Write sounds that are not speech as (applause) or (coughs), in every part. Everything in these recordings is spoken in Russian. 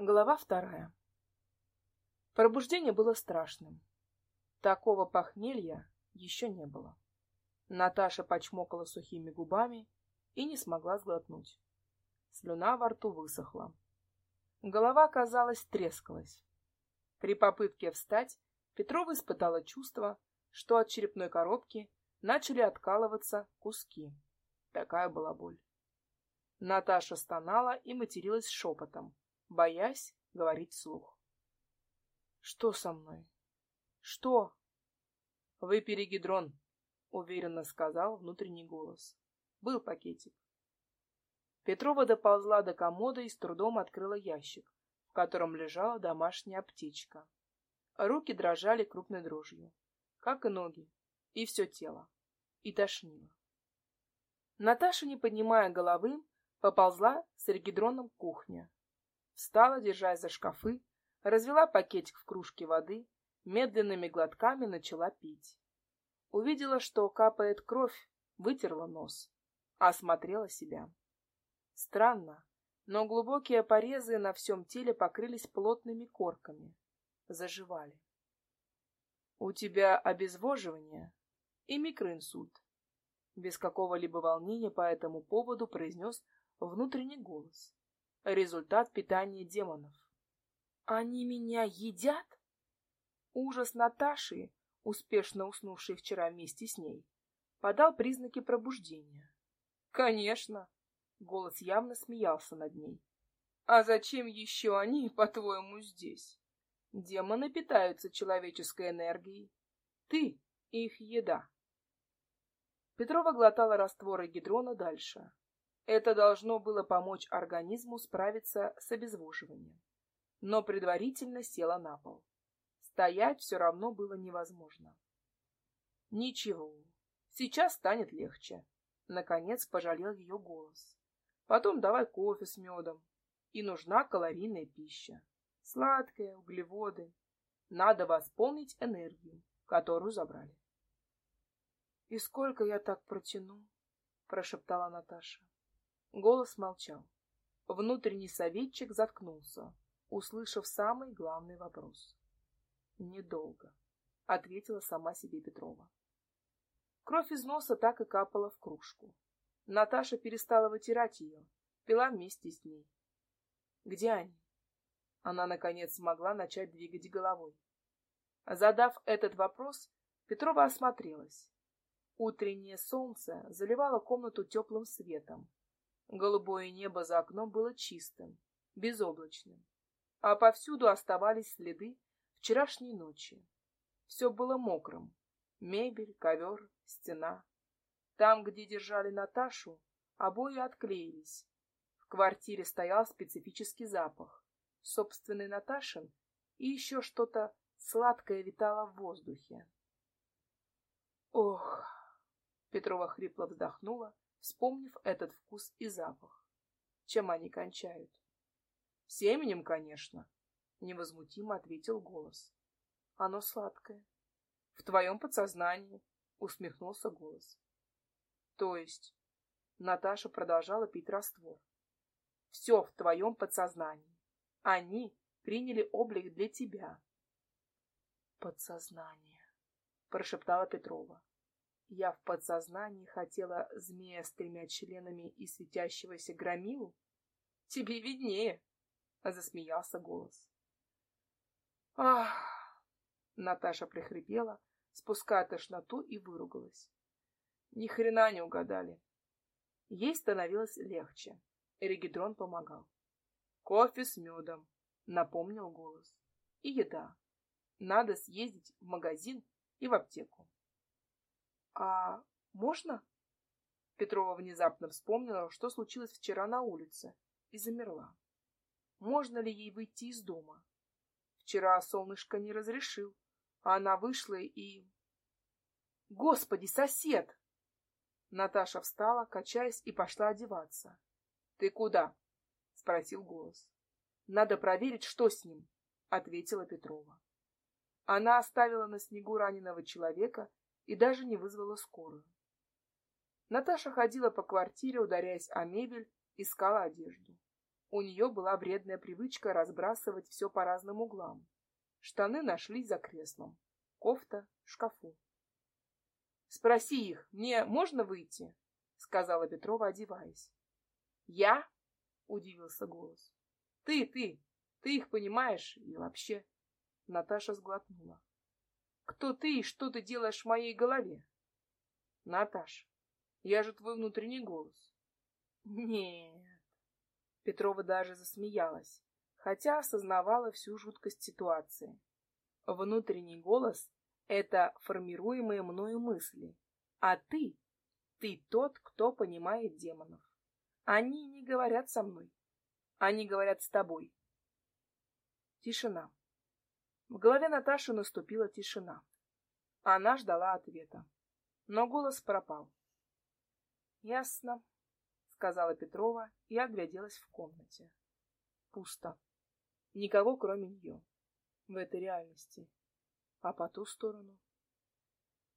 Глава вторая. Пробуждение было страшным. Такого похмелья еще не было. Наташа почмокала сухими губами и не смогла сглотнуть. Слюна во рту высохла. Голова, казалось, трескалась. При попытке встать Петрова испытала чувство, что от черепной коробки начали откалываться куски. Такая была боль. Наташа стонала и материлась шепотом боясь говорить вслух. «Что со мной? Что?» «Выпери гидрон», — уверенно сказал внутренний голос. Был пакетик. Петрова доползла до комода и с трудом открыла ящик, в котором лежала домашняя аптечка. Руки дрожали крупной дрожью, как и ноги, и все тело, и тошнило. Наташа, не поднимая головы, поползла с регидроном к кухне, Встала, держась за шкафы, развела пакетик в кружке воды, медленными глотками начала пить. Увидела, что капает кровь, вытерла нос, осмотрела себя. Странно, но глубокие порезы на всем теле покрылись плотными корками, заживали. У тебя обезвоживание и микроинсульт. Без какого-либо волнения по этому поводу произнес внутренний голос результат питания демонов. Они меня едят? Ужас Наташи, успешно уснувшей вчера вместе с ней, подал признаки пробуждения. Конечно, голос явно смеялся над ней. А зачем еще они, по-твоему, здесь? Демоны питаются человеческой энергией. Ты — их еда. Петрова глотала растворы гидрона дальше. Это должно было помочь организму справиться с обезвоживанием. Но предварительно села на пол. Стоять все равно было невозможно. Ничего, сейчас станет легче. Наконец пожалел ее голос. Потом давай кофе с медом. И нужна калорийная пища. Сладкая, углеводы. Надо восполнить энергию, которую забрали. — И сколько я так протяну? — прошептала Наташа. Голос молчал. Внутренний советчик заткнулся, услышав самый главный вопрос. «Недолго», — ответила сама себе Петрова. Кровь из носа так и капала в кружку. Наташа перестала вытирать ее, пила вместе с ней. «Где они?» Она, наконец, смогла начать двигать головой. Задав этот вопрос, Петрова осмотрелась. Утреннее солнце заливало комнату теплым светом, Голубое небо за окном было чистым, безоблачным, а повсюду оставались следы вчерашней ночи. Все было мокрым. Мебель, ковер, стена. Там, где держали Наташу, обои отклеились. В квартире стоял специфический запах. Собственный Наташин и еще что-то сладкое витало в воздухе. Ох! Петрова хрипло вздохнула вспомнив этот вкус и запах. Чем они кончают? Семенем, конечно, невозмутимо ответил голос. Оно сладкое. В твоем подсознании, усмехнулся голос. То есть, Наташа продолжала пить раствор. Все в твоем подсознании. Они приняли облик для тебя. Подсознание, прошептала Петрова. Я в подсознании хотела змея с тремя членами и светящегося громилу? Тебе виднее, — засмеялся голос. Ах! Наташа прихрипела, спуская тошноту и выругалась. Ни хрена не угадали. Ей становилось легче. Эригидрон помогал. Кофе с медом, напомнил голос. И еда. Надо съездить в магазин и в аптеку. «А можно?» Петрова внезапно вспомнила, что случилось вчера на улице, и замерла. Можно ли ей выйти из дома? Вчера солнышко не разрешил, а она вышла и... «Господи, сосед!» Наташа встала, качаясь, и пошла одеваться. «Ты куда?» — спросил голос. «Надо проверить, что с ним», — ответила Петрова. Она оставила на снегу раненого человека и даже не вызвала скорую. Наташа ходила по квартире, ударяясь о мебель, искала одежду. У нее была вредная привычка разбрасывать все по разным углам. Штаны нашлись за креслом, кофта в шкафу. — Спроси их, мне можно выйти? — сказала Петрова, одеваясь. — Я? — удивился голос. — Ты, ты, ты их понимаешь и вообще... Наташа сглотнула. — Кто ты и что ты делаешь в моей голове? — Наташ, я же твой внутренний голос. — Нет. Петрова даже засмеялась, хотя осознавала всю жуткость ситуации. Внутренний голос — это формируемые мною мысли, а ты — ты тот, кто понимает демонов. Они не говорят со мной, они говорят с тобой. Тишина. В голове Наташи наступила тишина. Она ждала ответа, но голос пропал. Ясно, сказала Петрова и огляделась в комнате. Пусто. Никого, кроме нее. В этой реальности. А по ту сторону...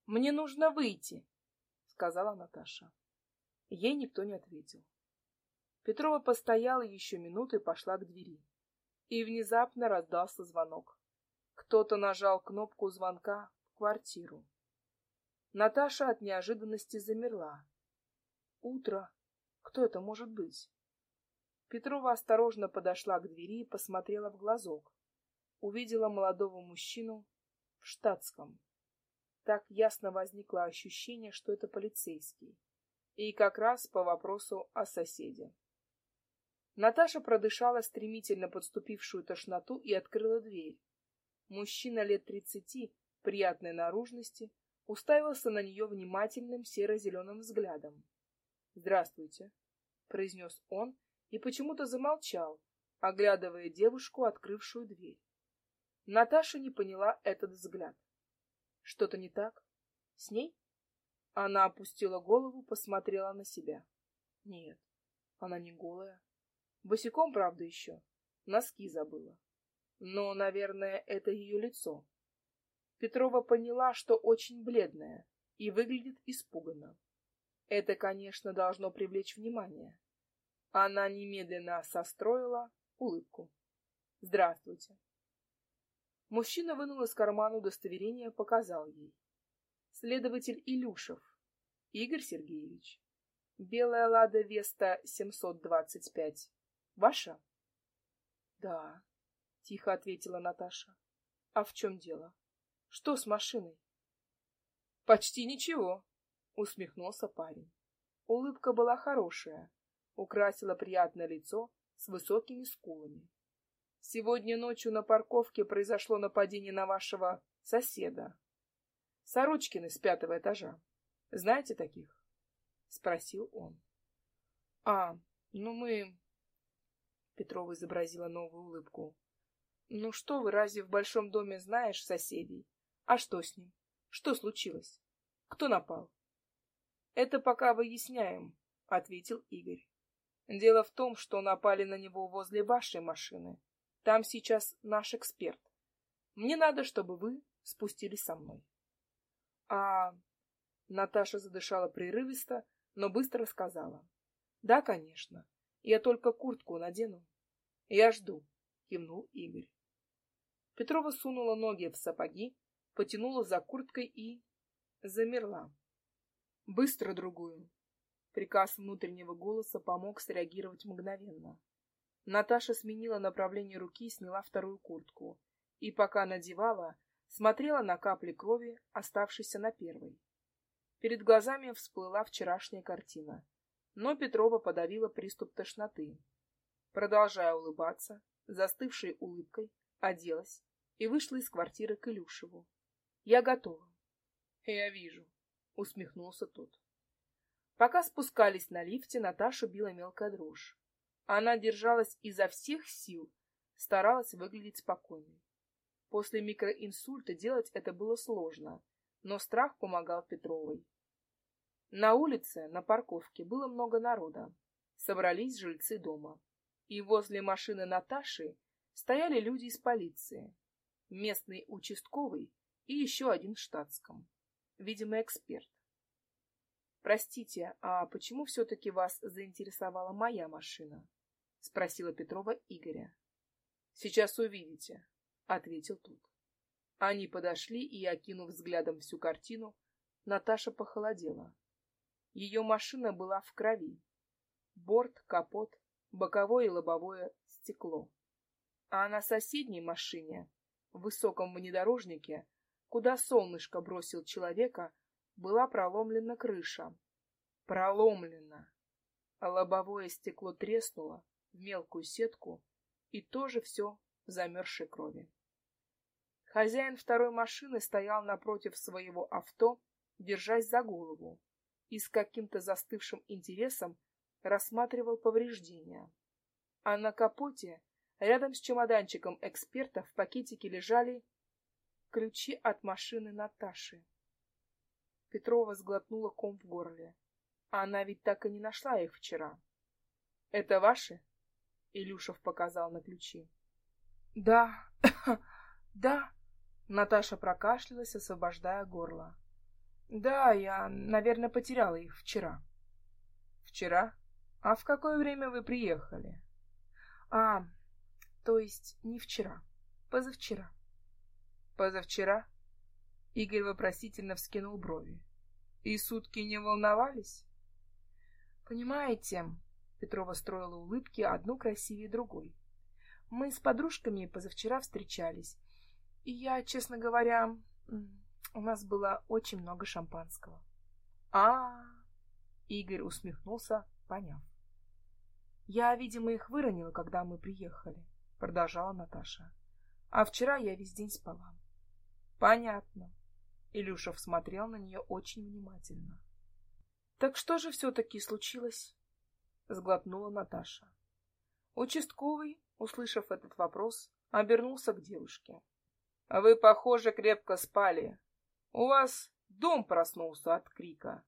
«Мне нужно выйти», — сказала Наташа. Ей никто не ответил. Петрова постояла еще минуту и пошла к двери. И внезапно раздался звонок. Кто-то нажал кнопку звонка в квартиру. Наташа от неожиданности замерла. Утро кто это может быть? Петрова осторожно подошла к двери и посмотрела в глазок. Увидела молодого мужчину в штатском. Так ясно возникло ощущение, что это полицейский. И как раз по вопросу о соседе. Наташа продышала стремительно подступившую тошноту и открыла дверь. Мужчина лет тридцати, приятной наружности, уставился на нее внимательным серо-зеленым взглядом. «Здравствуйте», — произнес он и почему-то замолчал, оглядывая девушку, открывшую дверь. Наташа не поняла этот взгляд. Что-то не так? С ней? Она опустила голову, посмотрела на себя. Нет, она не голая. Босиком, правда, еще. Носки забыла. Но, наверное, это ее лицо. Петрова поняла, что очень бледная и выглядит испуганно. Это, конечно, должно привлечь внимание. Она немедленно состроила улыбку. «Здравствуйте». Мужчина вынул из кармана удостоверение, показал ей. Следователь Илюшев. Игорь Сергеевич. Белая Лада Веста 725. Ваша? Да, тихо ответила Наташа. А в чем дело? Что с машиной? Почти ничего, усмехнулся парень. Улыбка была хорошая, украсила приятное лицо с высокими скулами. Сегодня ночью на парковке произошло нападение на вашего соседа. Сорочкины с пятого этажа. Знаете таких? Спросил он. А, ну мы... Петрова изобразила новую улыбку. Ну что вы, разве в большом доме знаешь соседей? А что с ним? Что случилось? Кто напал? Это пока выясняем, ответил Игорь. Дело в том, что напали на него возле вашей машины. Там сейчас наш эксперт. Мне надо, чтобы вы спустились со мной. А Наташа задышала прерывисто, но быстро сказала: "Да, конечно. Я только куртку надену. Я жду", кивнул Игорь. Петрова сунула ноги в сапоги, потянула за курткой и замерла. Быстро другую. Приказ внутреннего голоса помог среагировать мгновенно. Наташа сменила направление руки и сняла вторую куртку. И пока надевала, смотрела на капли крови, оставшиеся на первой. Перед глазами всплыла вчерашняя картина. Но Петрова подавила приступ тошноты. Продолжая улыбаться, застывшей улыбкой, оделась и вышла из квартиры к Илюшеву. «Я готова». «Я вижу», — усмехнулся тот. Пока спускались на лифте, Наташу била мелкая дрожь. Она держалась изо всех сил, старалась выглядеть спокойной. После микроинсульта делать это было сложно, но страх помогал Петровой. На улице, на парковке, было много народа. Собрались жильцы дома. И возле машины Наташи стояли люди из полиции. Местный участковый и еще один штатском видимо, эксперт. Простите, а почему все-таки вас заинтересовала моя машина? спросила Петрова Игоря. Сейчас увидите, ответил тот. Они подошли и, окинув взглядом всю картину, Наташа похолодела. Ее машина была в крови. Борт, капот, боковое и лобовое стекло. А на соседней машине, в высоком внедорожнике, куда солнышко бросил человека, была проломлена крыша. Проломлена. Лобовое стекло треснуло в мелкую сетку, и тоже все в замерзшей крови. Хозяин второй машины стоял напротив своего авто, держась за голову, и с каким-то застывшим интересом рассматривал повреждения. А на капоте, рядом с чемоданчиком эксперта, в пакетике лежали ключи от машины Наташи. Петрова сглотнула ком в горле. Она ведь так и не нашла их вчера. — Это ваши? — Илюшев показал на ключи. (coughs) — Да, да. Наташа прокашлялась, освобождая горло. — Да, я, наверное, потеряла их вчера. — Вчера? А в какое время вы приехали? — А, то есть не вчера, позавчера. — Позавчера? Игорь вопросительно вскинул брови. — И сутки не волновались? Понимаете, Петрова строила улыбки, одну красивее другой. Мы с подружками позавчера встречались, и я, честно говоря, у нас было очень много шампанского. А, -а, -а Игорь усмехнулся, поняв. Я, видимо, их выронила, когда мы приехали, продолжала Наташа. А вчера я весь день спала. Понятно. Илюшев смотрел на нее очень внимательно. Так что же все-таки случилось? Сглотнула Наташа. Участковый, услышав этот вопрос, обернулся к девушке. — А вы, похоже, крепко спали. У вас дом проснулся от крика.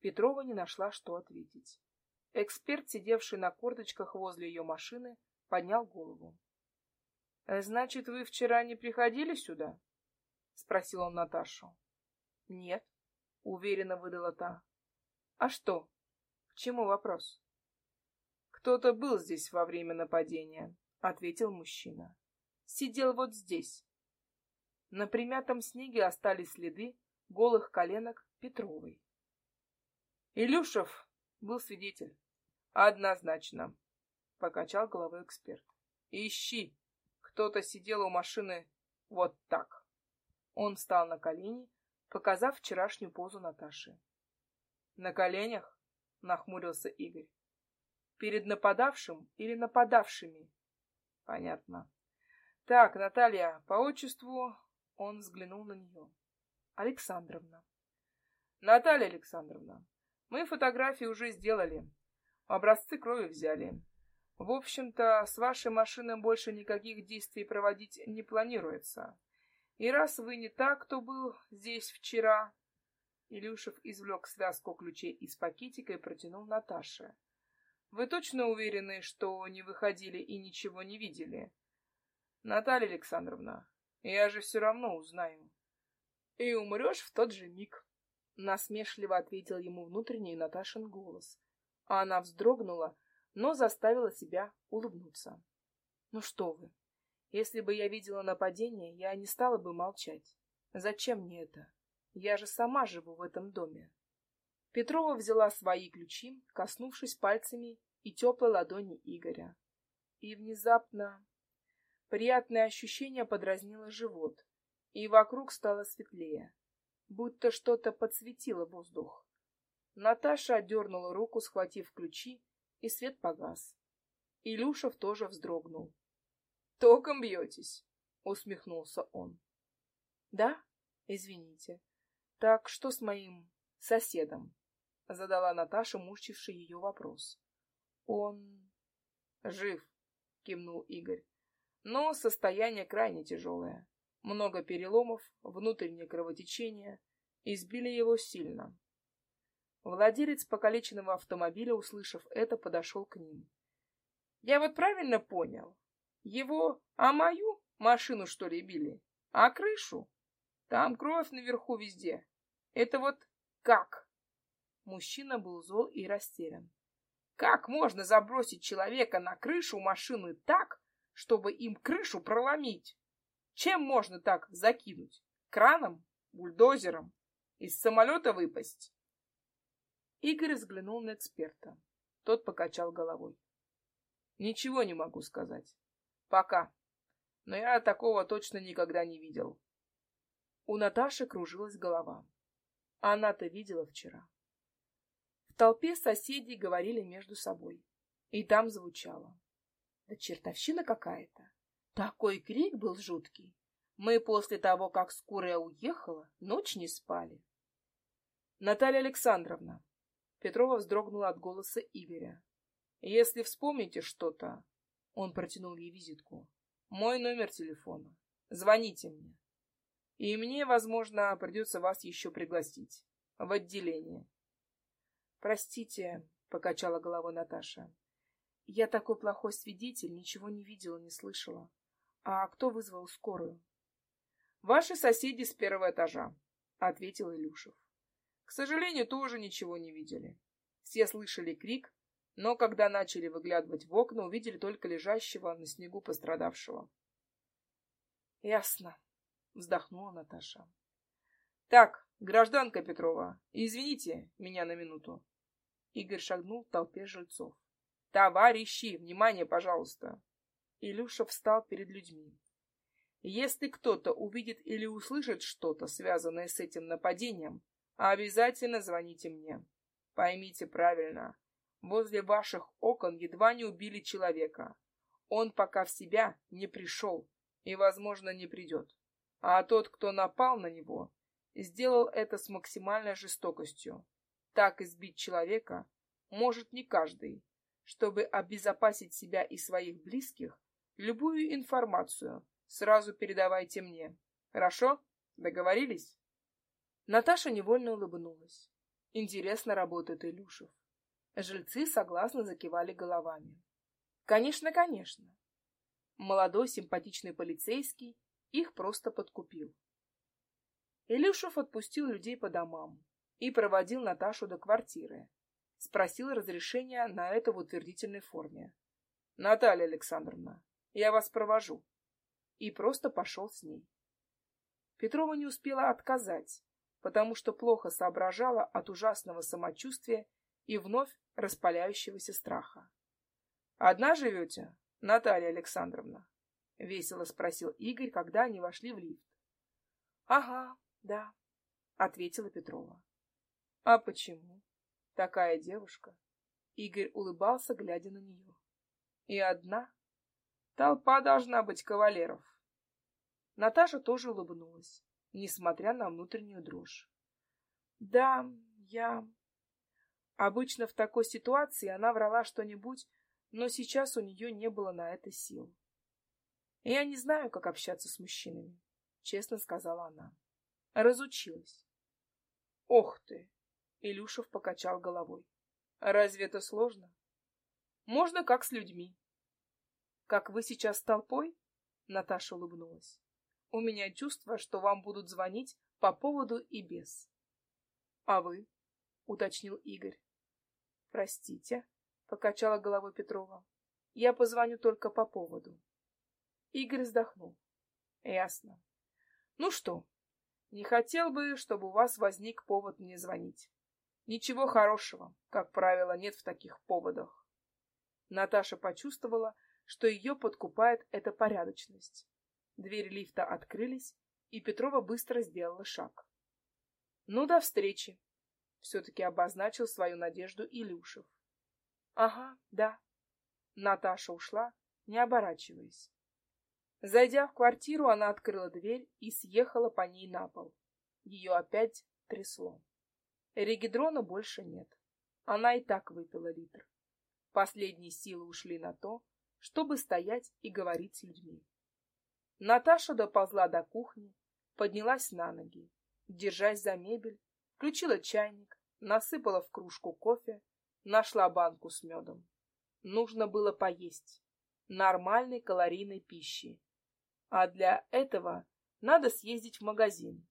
Петрова не нашла, что ответить. Эксперт, сидевший на корточках возле ее машины, поднял голову. — Значит, вы вчера не приходили сюда? — спросил он Наташу. — Нет, — уверенно выдала та. А что? К чему вопрос? Кто-то был здесь во время нападения, ответил мужчина. Сидел вот здесь. На примятом снеге остались следы голых коленок Петровой. Илюшев был свидетель. Однозначно, покачал головой эксперт. Ищи. Кто-то сидел у машины вот так. Он встал на колени, показав вчерашнюю позу Наташи. На коленях? Нахмурился Игорь. Перед нападавшим или нападавшими? Понятно. Так, Наталья, по отчеству он взглянул на нее. Александровна. Наталья Александровна, мы фотографии уже сделали. Образцы крови взяли. В общем-то, с вашей машиной больше никаких действий проводить не планируется. И раз вы не так, кто был здесь вчера, Илюшев извлек связку ключей из пакетика и протянул Наташе. «Вы точно уверены, что не выходили и ничего не видели?» «Наталья Александровна, я же все равно узнаю». «И умрешь в тот же миг», — насмешливо ответил ему внутренний Наташин голос. А она вздрогнула, но заставила себя улыбнуться. «Ну что вы, если бы я видела нападение, я не стала бы молчать. Зачем мне это?» Я же сама живу в этом доме. Петрова взяла свои ключи, коснувшись пальцами и теплой ладони Игоря. И внезапно приятное ощущение подразнило живот, и вокруг стало светлее, будто что-то подсветило воздух. Наташа отдернула руку, схватив ключи, и свет погас. Илюшев тоже вздрогнул. — Током бьетесь? — усмехнулся он. — Да, извините. Так что с моим соседом? Задала Наташа, мучивший ее вопрос. Он жив, кивнул Игорь. Но состояние крайне тяжелое. Много переломов, внутреннее кровотечение. Избили его сильно. Владелец покалеченного автомобиля, услышав это, подошел к ним. Я вот правильно понял? Его, а мою машину, что ли, били? А крышу? Там кровь наверху везде. Это вот как? Мужчина был зол и растерян. Как можно забросить человека на крышу машины так, чтобы им крышу проломить? Чем можно так закинуть? Краном? Бульдозером? Из самолета выпасть? Игорь взглянул на эксперта. Тот покачал головой. Ничего не могу сказать. Пока. Но я такого точно никогда не видел. У Наташи кружилась голова. Она-то видела вчера. В толпе соседей говорили между собой. И там звучало. Да чертовщина какая-то. Такой крик был жуткий. Мы после того, как скорая уехала, ночь не спали. Наталья Александровна. Петрова вздрогнула от голоса Игоря. Если вспомните что-то, он протянул ей визитку. Мой номер телефона. Звоните мне. И мне, возможно, придется вас еще пригласить в отделение. Простите, покачала головой Наташа. Я такой плохой свидетель, ничего не видела, не слышала. А кто вызвал скорую? Ваши соседи с первого этажа, ответил Илюшев. К сожалению, тоже ничего не видели. Все слышали крик, но когда начали выглядывать в окна, увидели только лежащего на снегу пострадавшего. Ясно, вздохнула Наташа. Так, гражданка Петрова, извините меня на минуту. Игорь шагнул в толпе жильцов. Товарищи, внимание, пожалуйста. Илюша встал перед людьми. Если кто-то увидит или услышит что-то, связанное с этим нападением, обязательно звоните мне. Поймите правильно, возле ваших окон едва не убили человека. Он пока в себя не пришел и, возможно, не придет. А тот, кто напал на него, сделал это с максимальной жестокостью. Так избить человека может не каждый. Чтобы обезопасить себя и своих близких, любую информацию сразу передавайте мне. Хорошо? Договорились? Наташа невольно улыбнулась. Интересно работает Илюшев. Жильцы согласно закивали головами. Конечно, конечно. Молодой симпатичный полицейский их просто подкупил. Илюшев отпустил людей по домам и проводил Наташу до квартиры. Спросил разрешения на это в утвердительной форме. «Наталья Александровна, я вас провожу». И просто пошел с ней. Петрова не успела отказать, потому что плохо соображала от ужасного самочувствия и вновь распаляющегося страха. «Одна живете, Наталья Александровна?» — весело спросил Игорь, когда они вошли в лифт. «Ага, да», — ответила Петрова. «А почему? Такая девушка?» Игорь улыбался, глядя на нее. «И одна? Толпа должна быть кавалеров». Наташа тоже улыбнулась, несмотря на внутреннюю дрожь. «Да, я...» Обычно в такой ситуации она врала что-нибудь, но сейчас у нее не было на это сил. «Я не знаю, как общаться с мужчинами», — честно сказала она. Разучилась. «Ох ты!» — Илюшев покачал головой. «Разве это сложно?» «Можно как с людьми». «Как вы сейчас с толпой?» — Наташа улыбнулась. «У меня чувство, что вам будут звонить по поводу и без». «А вы?» — уточнил Игорь. «Простите», — покачала головой Петрова. «Я позвоню только по поводу». Игорь вздохнул. Ясно. Ну что, не хотел бы, чтобы у вас возник повод мне звонить. Ничего хорошего, как правило, нет в таких поводах. Наташа почувствовала, что ее подкупает эта порядочность. Двери лифта открылись, и Петрова быстро сделала шаг. Ну, до встречи. Все-таки обозначил свою надежду Илюшев. Ага, да. Наташа ушла, не оборачиваясь. Зайдя в квартиру, она открыла дверь и съехала по ней на пол. Ее опять трясло. Регидрона больше нет. Она и так выпила литр. Последние силы ушли на то, чтобы стоять и говорить с людьми. Наташа доползла до кухни, поднялась на ноги, держась за мебель, включила чайник, насыпала в кружку кофе, нашла банку с медом. Нужно было поесть. Нормальной калорийной пищи, а для этого надо съездить в магазин.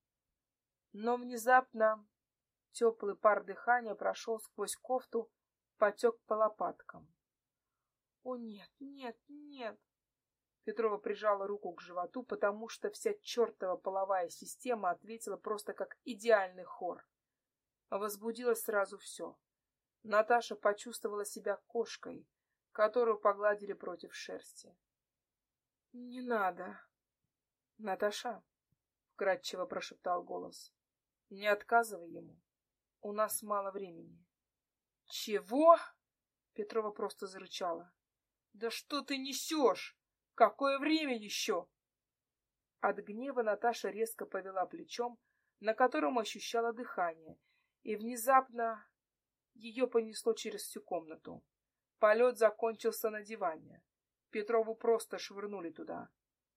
Но внезапно теплый пар дыхания прошел сквозь кофту, потек по лопаткам. О нет, нет, нет! Петрова прижала руку к животу, потому что вся чертова половая система ответила просто как идеальный хор. Возбудилось сразу все. Наташа почувствовала себя кошкой, которую погладили против шерсти. — Не надо. — Наташа, — вкратчиво прошептал голос, — не отказывай ему. У нас мало времени. — Чего? — Петрова просто зарычала. — Да что ты несешь? Какое время еще? От гнева Наташа резко повела плечом, на котором ощущала дыхание, и внезапно ее понесло через всю комнату. Полет закончился на диване. Петрову просто швырнули туда.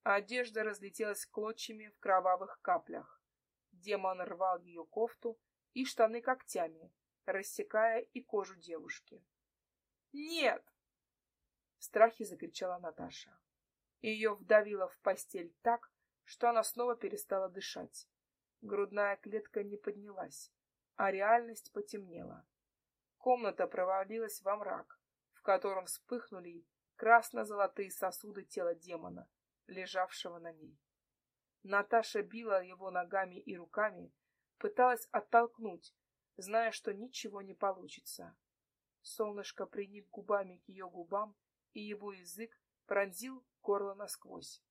Одежда разлетелась клочьями в кровавых каплях. Демон рвал ее кофту и штаны когтями, рассекая и кожу девушки. «Нет!» — в страхе закричала Наташа. Ее вдавило в постель так, что она снова перестала дышать. Грудная клетка не поднялась, а реальность потемнела. Комната провалилась во мрак, в котором вспыхнули красно-золотые сосуды тела демона, лежавшего на ней. Наташа била его ногами и руками, пыталась оттолкнуть, зная, что ничего не получится. Солнышко приник губами к ее губам, и его язык пронзил горло насквозь.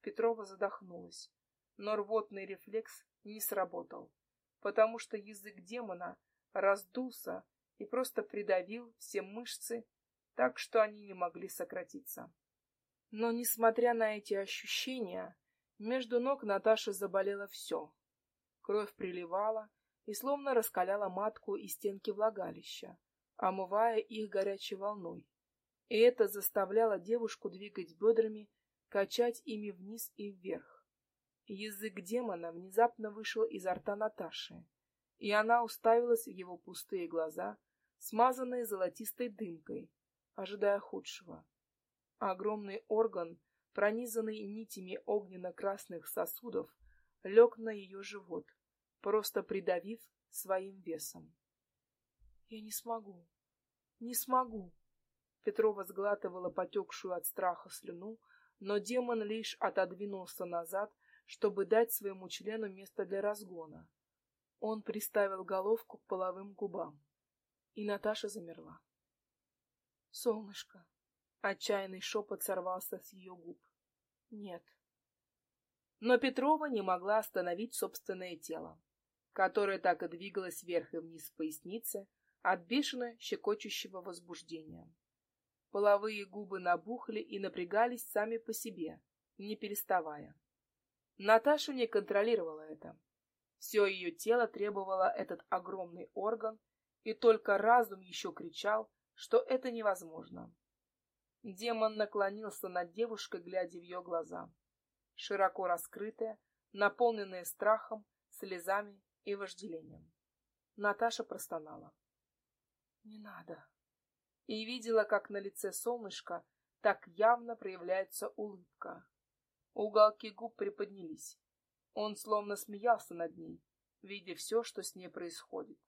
Петрова задохнулась, но рвотный рефлекс не сработал, потому что язык демона раздулся и просто придавил все мышцы так, что они не могли сократиться. Но, несмотря на эти ощущения, между ног Наташи заболело все. Кровь приливала и словно раскаляла матку и стенки влагалища, омывая их горячей волной и это заставляло девушку двигать бедрами, качать ими вниз и вверх. Язык демона внезапно вышел изо рта Наташи, и она уставилась в его пустые глаза, смазанные золотистой дымкой, ожидая худшего. Огромный орган, пронизанный нитями огненно-красных сосудов, лег на ее живот, просто придавив своим весом. — Я не смогу, не смогу, Петрова сглатывала потекшую от страха слюну, но демон лишь отодвинулся назад, чтобы дать своему члену место для разгона. Он приставил головку к половым губам, и Наташа замерла. «Солнышко!» — отчаянный шепот сорвался с ее губ. «Нет». Но Петрова не могла остановить собственное тело, которое так и двигалось вверх и вниз в пояснице от бешено щекочущего возбуждения. Половые губы набухли и напрягались сами по себе, не переставая. Наташа не контролировала это. Все ее тело требовало этот огромный орган, и только разум еще кричал, что это невозможно. Демон наклонился над девушкой, глядя в ее глаза, широко раскрытые, наполненные страхом, слезами и вожделением. Наташа простонала. — Не надо и видела, как на лице солнышка так явно проявляется улыбка. Уголки губ приподнялись. Он словно смеялся над ней, видя все, что с ней происходит.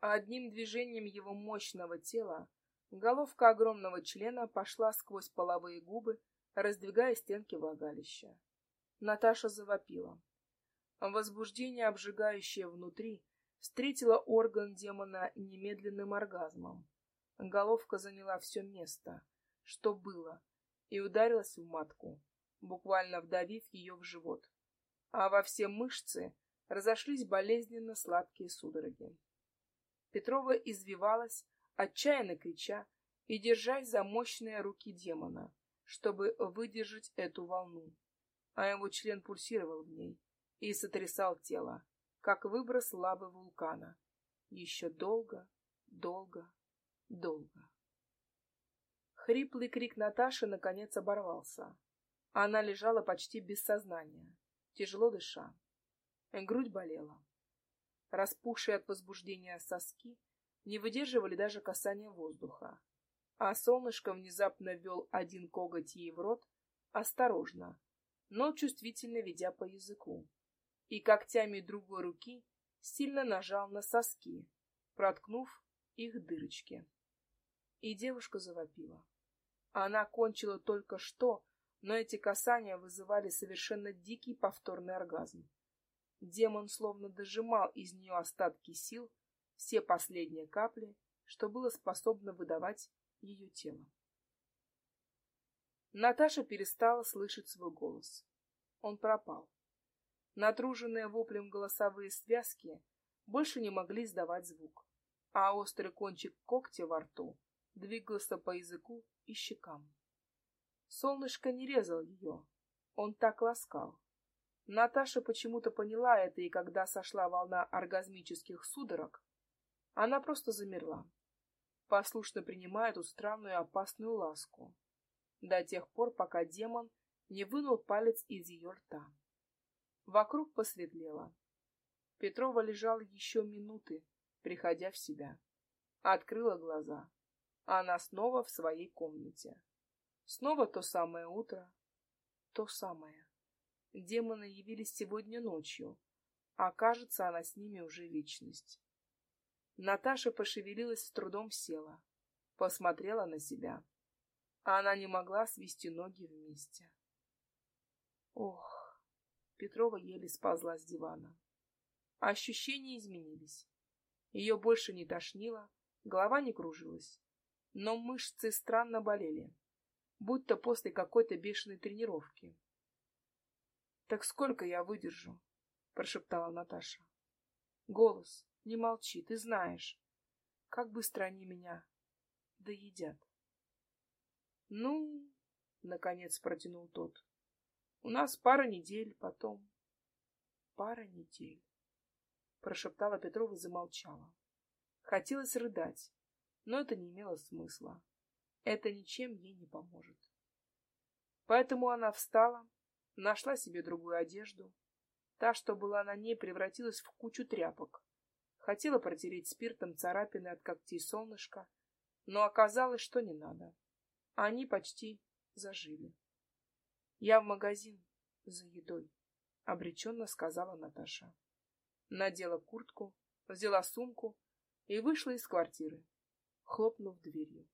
А одним движением его мощного тела головка огромного члена пошла сквозь половые губы, раздвигая стенки влагалища. Наташа завопила. Возбуждение, обжигающее внутри, встретило орган демона немедленным оргазмом. Головка заняла все место, что было, и ударилась в матку, буквально вдавив ее в живот. А во все мышцы разошлись болезненно сладкие судороги. Петрова извивалась, отчаянно крича и держась за мощные руки демона, чтобы выдержать эту волну. А его член пульсировал в ней и сотрясал тело, как выброс лавы вулкана. Еще долго, долго, долго. Хриплый крик Наташи наконец оборвался. Она лежала почти без сознания, тяжело дыша. Грудь болела. Распухшие от возбуждения соски не выдерживали даже касания воздуха. А солнышко внезапно ввел один коготь ей в рот, осторожно, но чувствительно ведя по языку. И когтями другой руки сильно нажал на соски, проткнув их дырочки. И девушка завопила. Она кончила только что, но эти касания вызывали совершенно дикий повторный оргазм. Демон словно дожимал из нее остатки сил, все последние капли, что было способно выдавать ее тело. Наташа перестала слышать свой голос. Он пропал. Натруженные воплем голосовые связки больше не могли издавать звук, а острый кончик когтя во рту двигался по языку и щекам. Солнышко не резал ее, он так ласкал. Наташа почему-то поняла это, и когда сошла волна оргазмических судорог, она просто замерла, послушно принимая эту странную опасную ласку, до тех пор, пока демон не вынул палец из ее рта. Вокруг посветлело. Петрова лежала еще минуты, приходя в себя. Открыла глаза. Она снова в своей комнате. Снова то самое утро, то самое. Демоны явились сегодня ночью, а кажется, она с ними уже вечность. Наташа пошевелилась, с трудом села, посмотрела на себя. А она не могла свести ноги вместе. Ох, Петрова еле сползла с дивана. Ощущения изменились. Ее больше не тошнило, голова не кружилась, но мышцы странно болели, будто после какой-то бешеной тренировки. «Так сколько я выдержу?» — прошептала Наташа. «Голос, не молчи, ты знаешь, как быстро они меня доедят». «Ну...» — наконец протянул тот. У нас пара недель, потом... Пара недель. Прошептала Петрова и замолчала. Хотелось рыдать, но это не имело смысла. Это ничем ей не поможет. Поэтому она встала, нашла себе другую одежду. Та, что была на ней, превратилась в кучу тряпок. Хотела протереть спиртом царапины от когтей солнышка, но оказалось, что не надо. Они почти зажили. Я в магазин за едой, обреченно сказала Наташа. Надела куртку, взяла сумку и вышла из квартиры, хлопнув дверью.